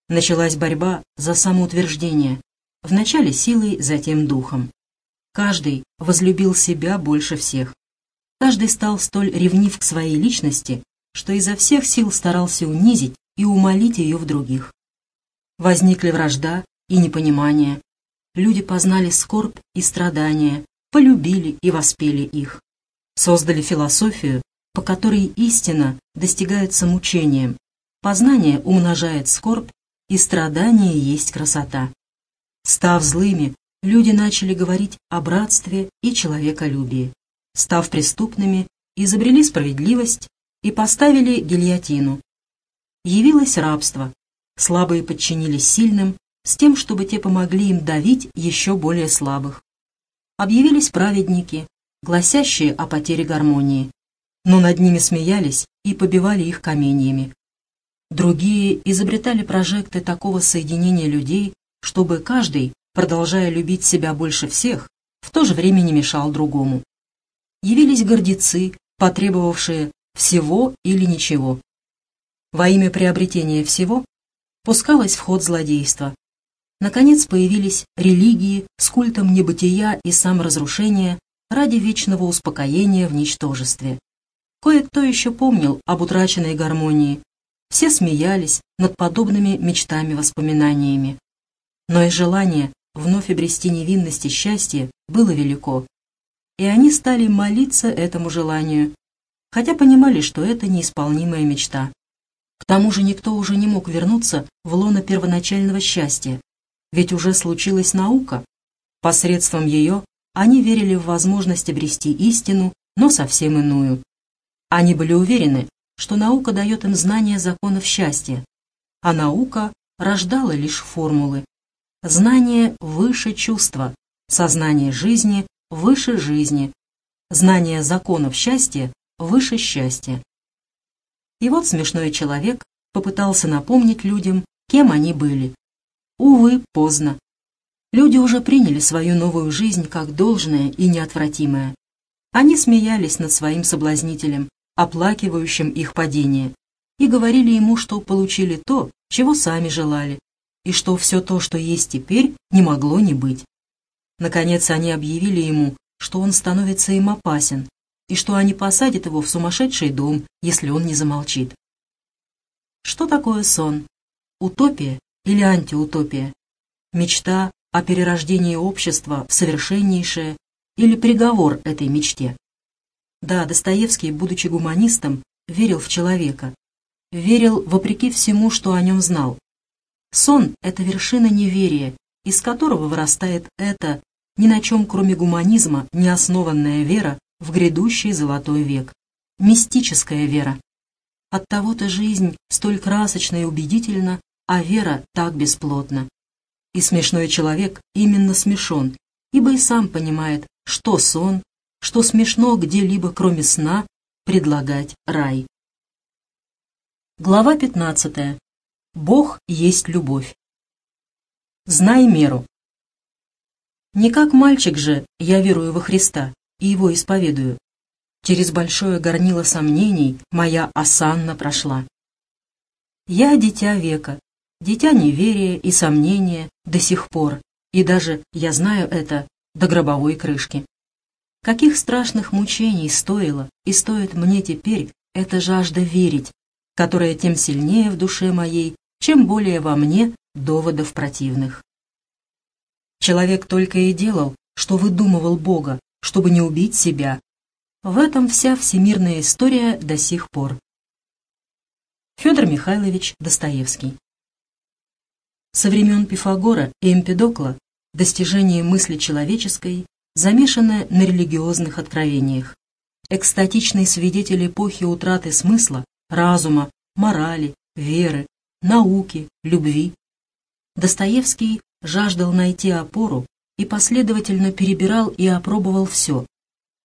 Началась борьба за самоутверждение, Вначале силой, затем духом. Каждый возлюбил себя больше всех. каждый стал столь ревнив к своей личности, что изо всех сил старался унизить и умолить ее в других. Возникли вражда и непонимание. Люди познали скорбь и страдания, полюбили и воспели их. Создали философию, по которой истина достигается мучением, познание умножает скорбь, и страдание есть красота. Став злыми, люди начали говорить о братстве и человеколюбии. Став преступными, изобрели справедливость и поставили гильотину. Явилось рабство. Слабые подчинились сильным, с тем, чтобы те помогли им давить еще более слабых. Объявились праведники, гласящие о потере гармонии, но над ними смеялись и побивали их каменьями. Другие изобретали прожекты такого соединения людей, чтобы каждый, продолжая любить себя больше всех, в то же время не мешал другому. Явились гордецы, потребовавшие всего или ничего. Во имя приобретения всего пускалось в ход злодейство. Наконец появились религии с культом небытия и саморазрушения ради вечного успокоения в ничтожестве. Кое-кто еще помнил об утраченной гармонии. Все смеялись над подобными мечтами-воспоминаниями. Но и желание вновь обрести невинность и счастье было велико. И они стали молиться этому желанию, хотя понимали, что это неисполнимая мечта. К тому же никто уже не мог вернуться в лоно первоначального счастья, ведь уже случилась наука. Посредством ее они верили в возможность обрести истину, но совсем иную. Они были уверены, что наука дает им знание законов счастья, а наука рождала лишь формулы. Знание выше чувства, сознание жизни выше жизни, знание законов счастья выше счастья. И вот смешной человек попытался напомнить людям, кем они были. Увы, поздно. Люди уже приняли свою новую жизнь как должное и неотвратимое. Они смеялись над своим соблазнителем, оплакивающим их падение, и говорили ему, что получили то, чего сами желали, и что все то, что есть теперь, не могло не быть. Наконец они объявили ему, что он становится им опасен, и что они посадят его в сумасшедший дом, если он не замолчит. Что такое сон? Утопия или антиутопия? Мечта о перерождении общества в совершеннейшее или приговор этой мечте. Да, Достоевский, будучи гуманистом, верил в человека, верил вопреки всему, что о нем знал. Сон — это вершина неверия, из которого вырастает эта, ни на чем кроме гуманизма, не основанная вера в грядущий золотой век. Мистическая вера. Оттого-то жизнь столь красочна и убедительна, а вера так бесплотна. И смешной человек именно смешон, ибо и сам понимает, что сон, что смешно где-либо, кроме сна, предлагать рай. Глава 15. Бог есть любовь. Знай меру. Не как мальчик же я верую во Христа и его исповедую. Через большое горнило сомнений моя осанна прошла. Я дитя века, дитя неверия и сомнения до сих пор, и даже, я знаю это, до гробовой крышки. Каких страшных мучений стоило и стоит мне теперь эта жажда верить, которая тем сильнее в душе моей, чем более во мне доводов противных. Человек только и делал, что выдумывал Бога, чтобы не убить себя. В этом вся всемирная история до сих пор. Федор Михайлович Достоевский со времен Пифагора и Эмпедокла достижение мысли человеческой замешано на религиозных откровениях. Экстатичный свидетель эпохи утраты смысла, разума, морали, веры, науки, любви. Достоевский жаждал найти опору и последовательно перебирал и опробовал все.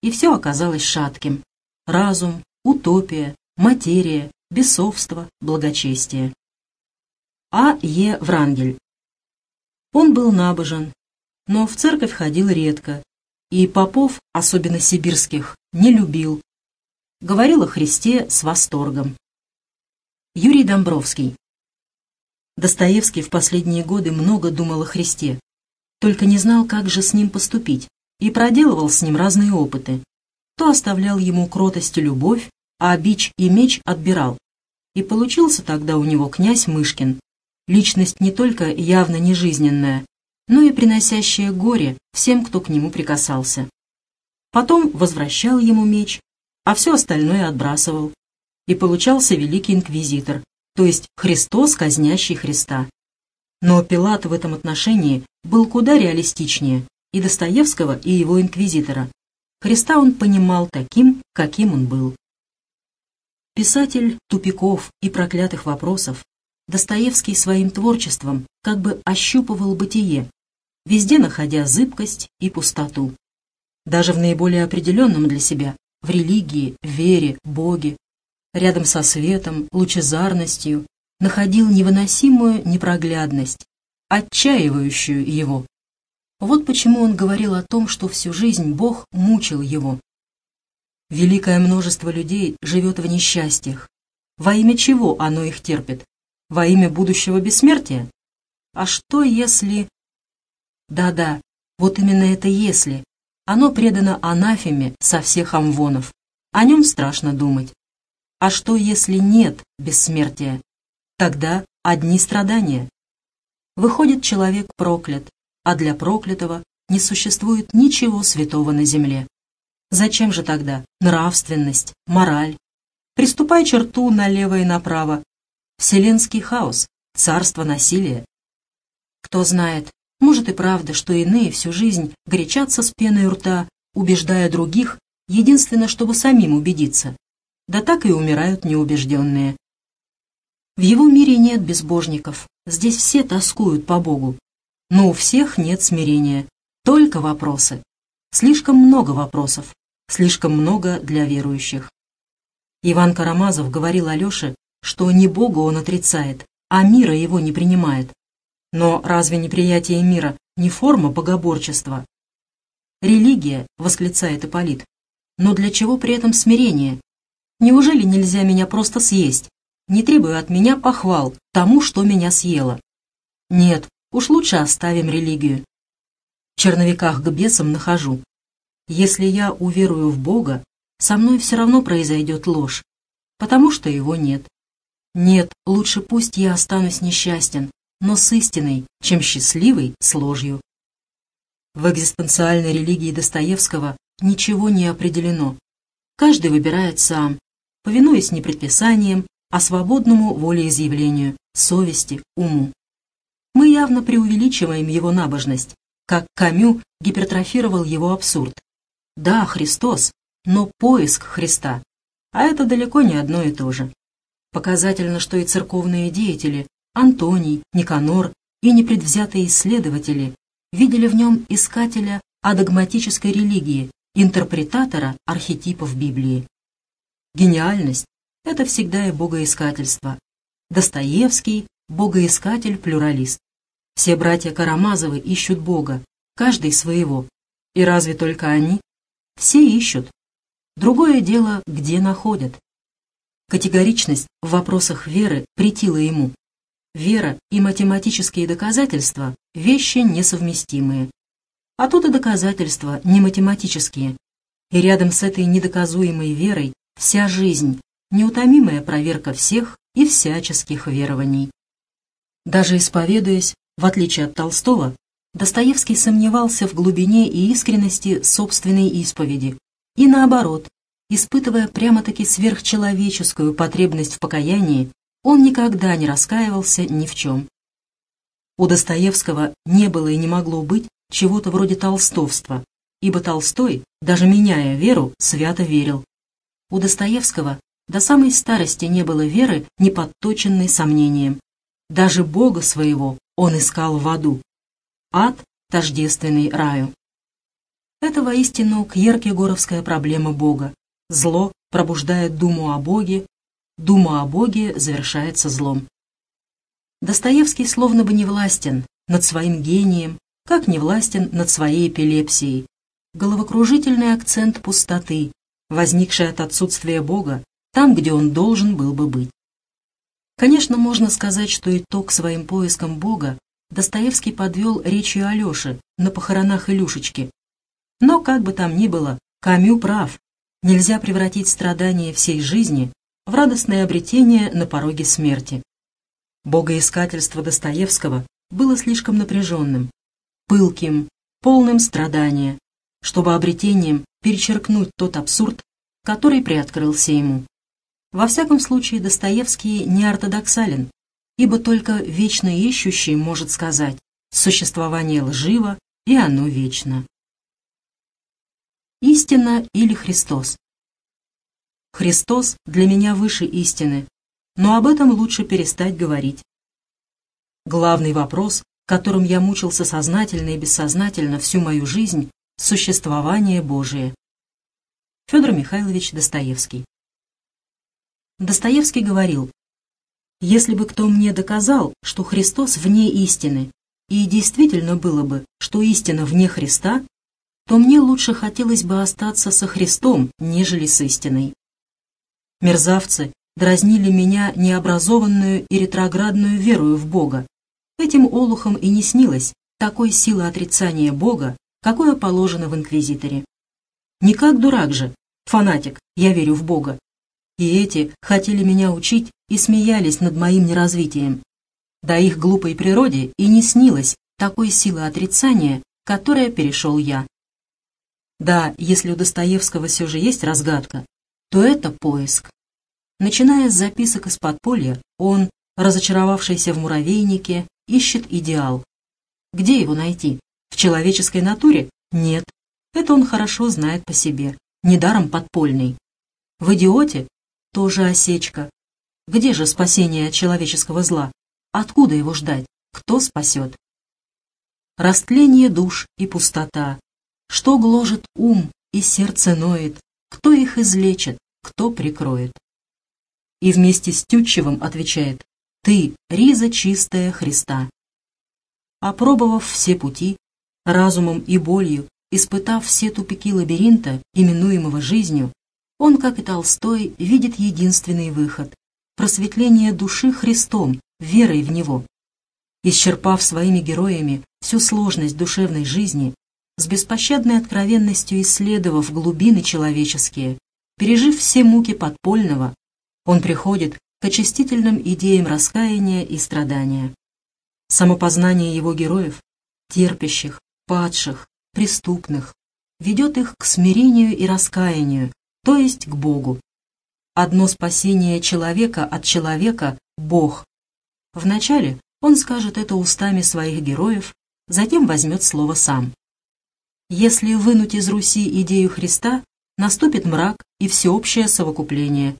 И все оказалось шатким. Разум, утопия, материя, бесовство, благочестие. А. Е. Врангель. Он был набожен, но в церковь ходил редко, и попов, особенно сибирских, не любил. Говорил о Христе с восторгом. Юрий Домбровский. Достоевский в последние годы много думал о Христе, только не знал, как же с ним поступить, и проделывал с ним разные опыты. то оставлял ему кротость и любовь, а бич и меч отбирал. И получился тогда у него князь Мышкин, личность не только явно нежизненная, но и приносящая горе всем, кто к нему прикасался. Потом возвращал ему меч, а все остальное отбрасывал. И получался великий инквизитор, то есть Христос, казнящий Христа. Но Пилат в этом отношении был куда реалистичнее и Достоевского, и его инквизитора. Христа он понимал таким, каким он был. Писатель тупиков и проклятых вопросов, Достоевский своим творчеством как бы ощупывал бытие, везде находя зыбкость и пустоту. Даже в наиболее определенном для себя, в религии, вере, Боге, рядом со светом, лучезарностью, находил невыносимую непроглядность, отчаивающую его. Вот почему он говорил о том, что всю жизнь Бог мучил его. Великое множество людей живет в несчастьях. Во имя чего оно их терпит? Во имя будущего бессмертия? А что если... Да-да, вот именно это «если». Оно предано анафеме со всех амвонов. О нем страшно думать. А что, если нет бессмертия? Тогда одни страдания. Выходит, человек проклят, а для проклятого не существует ничего святого на земле. Зачем же тогда нравственность, мораль? Приступай черту налево и направо. Вселенский хаос, царство насилия. Кто знает, может и правда, что иные всю жизнь горячатся с пеной рта, убеждая других, единственно, чтобы самим убедиться. Да так и умирают неубежденные. В его мире нет безбожников, здесь все тоскуют по Богу, но у всех нет смирения, только вопросы. Слишком много вопросов, слишком много для верующих. Иван Карамазов говорил Алёше, что не Бога он отрицает, а мира его не принимает. Но разве неприятие мира не форма богоборчества? «Религия», — восклицает Ипполит, — «но для чего при этом смирение? Неужели нельзя меня просто съесть? Не требую от меня похвал тому, что меня съело. Нет, Уж лучше оставим религию. В черновиках к бесам нахожу. Если я уверую в Бога, со мной все равно произойдет ложь, потому что его нет. Нет, лучше пусть я останусь несчастен, но с истиной, чем счастливый с ложью. В экзистенциальной религии Достоевского ничего не определено. Каждый выбирает сам, повинуясь не предписаниям, а свободному волеизъявлению, совести, уму. Мы явно преувеличиваем его набожность, как Камю гипертрофировал его абсурд. Да, Христос, но поиск Христа. А это далеко не одно и то же. Показательно, что и церковные деятели, Антоний, Никанор и непредвзятые исследователи видели в нем искателя адогматической религии, интерпретатора архетипов Библии. Гениальность — это всегда и богоискательство. Достоевский — богоискатель-плюралист. Все братья Карамазовы ищут Бога, каждый своего. И разве только они? Все ищут. Другое дело, где находят. Категоричность в вопросах веры претила ему. Вера и математические доказательства – вещи несовместимые. А тут и доказательства не математические. И рядом с этой недоказуемой верой вся жизнь, неутомимая проверка всех и всяческих верований. Даже исповедуясь, в отличие от Толстого, Достоевский сомневался в глубине и искренности собственной исповеди, и наоборот, испытывая прямо-таки сверхчеловеческую потребность в покаянии, он никогда не раскаивался ни в чем. У Достоевского не было и не могло быть чего-то вроде толстовства, ибо Толстой, даже меняя веру, свято верил. У Достоевского до самой старости не было веры, не подточенной сомнением. Даже Бога своего он искал в аду. Ад, тождественный раю. Это воистину кьеркегоровская проблема Бога. Зло пробуждает думу о Боге, дума о Боге завершается злом. Достоевский словно бы не властен над своим гением, как не властен над своей эпилепсией. Головокружительный акцент пустоты, возникший от отсутствия Бога, там, где он должен был бы быть. Конечно, можно сказать, что итог своим поискам Бога Достоевский подвел речью Алеши на похоронах Илюшечки. Но, как бы там ни было, Камю прав. нельзя превратить страдания всей жизни в радостное обретение на пороге смерти. Богоискательство Достоевского было слишком напряженным, пылким, полным страдания, чтобы обретением перечеркнуть тот абсурд, который приоткрылся ему. Во всяком случае, Достоевский не ортодоксален, ибо только вечно ищущий может сказать «существование лживо, и оно вечно». Истина или Христос? Христос для меня выше истины, но об этом лучше перестать говорить. Главный вопрос, которым я мучился сознательно и бессознательно всю мою жизнь – существование Божие. Федор Михайлович Достоевский Достоевский говорил, «Если бы кто мне доказал, что Христос вне истины, и действительно было бы, что истина вне Христа, то мне лучше хотелось бы остаться со Христом, нежели с истиной. Мерзавцы дразнили меня необразованную и ретроградную верою в Бога. Этим олухам и не снилось такой силы отрицания Бога, какое положено в Инквизиторе. Не как дурак же, фанатик, я верю в Бога. И эти хотели меня учить и смеялись над моим неразвитием. Да их глупой природе и не снилось такой силы отрицания, которая перешел я. Да, если у Достоевского все же есть разгадка, то это поиск. Начиная с записок из подполья, он, разочаровавшийся в муравейнике, ищет идеал. Где его найти? В человеческой натуре? Нет. Это он хорошо знает по себе. Недаром подпольный. В идиоте? Тоже осечка. Где же спасение от человеческого зла? Откуда его ждать? Кто спасет? Растление душ и пустота, что гложет ум и сердце ноет? Кто их излечит? Кто прикроет? И вместе с Тютчевым отвечает «Ты, риза чистая Христа». Опробовав все пути, разумом и болью, испытав все тупики лабиринта, именуемого жизнью, он, как и Толстой, видит единственный выход – просветление души Христом, верой в Него. Исчерпав своими героями всю сложность душевной жизни, с беспощадной откровенностью исследовав глубины человеческие, пережив все муки подпольного, он приходит к очистительным идеям раскаяния и страдания. Самопознание его героев, терпящих, падших, преступных, ведет их к смирению и раскаянию, то есть к Богу. Одно спасение человека от человека – Бог. Вначале он скажет это устами своих героев, затем возьмет слово сам. Если вынуть из Руси идею Христа, наступит мрак и всеобщее совокупление.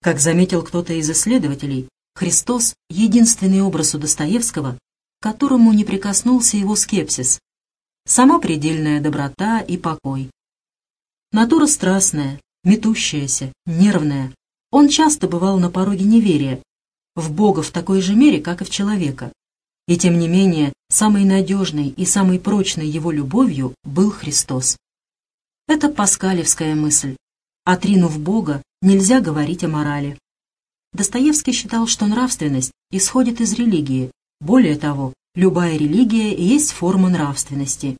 Как заметил кто-то из исследователей, Христос — единственный образ у Достоевского, к которому не прикоснулся его скепсис. Сама предельная доброта и покой. Натура страстная, метущаяся, нервная. Он часто бывал на пороге неверия, в Бога в такой же мере, как и в человека. И тем не менее, самой надежной и самой прочной его любовью был Христос. Это паскалевская мысль. Отринув Бога, нельзя говорить о морали. Достоевский считал, что нравственность исходит из религии. Более того, любая религия есть форма нравственности.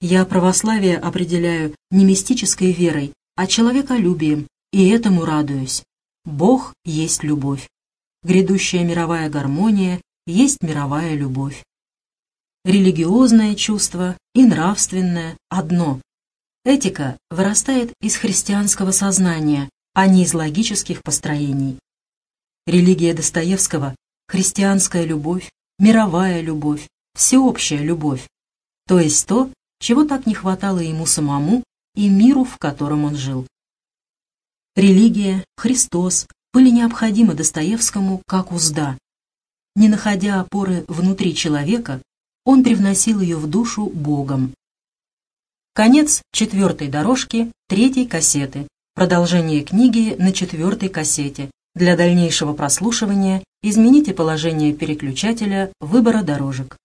Я православие определяю не мистической верой, а человеколюбием, и этому радуюсь. Бог есть любовь. Грядущая мировая гармония есть мировая любовь. Религиозное чувство и нравственное одно. Этика вырастает из христианского сознания, а не из логических построений. Религия Достоевского – христианская любовь, мировая любовь, всеобщая любовь, то есть то, чего так не хватало ему самому и миру, в котором он жил. Религия, Христос были необходимы Достоевскому как узда, не находя опоры внутри человека, он привносил ее в душу Богом. Конец четвертой дорожки третьей кассеты. Продолжение книги на четвертой кассете. Для дальнейшего прослушивания измените положение переключателя выбора дорожек.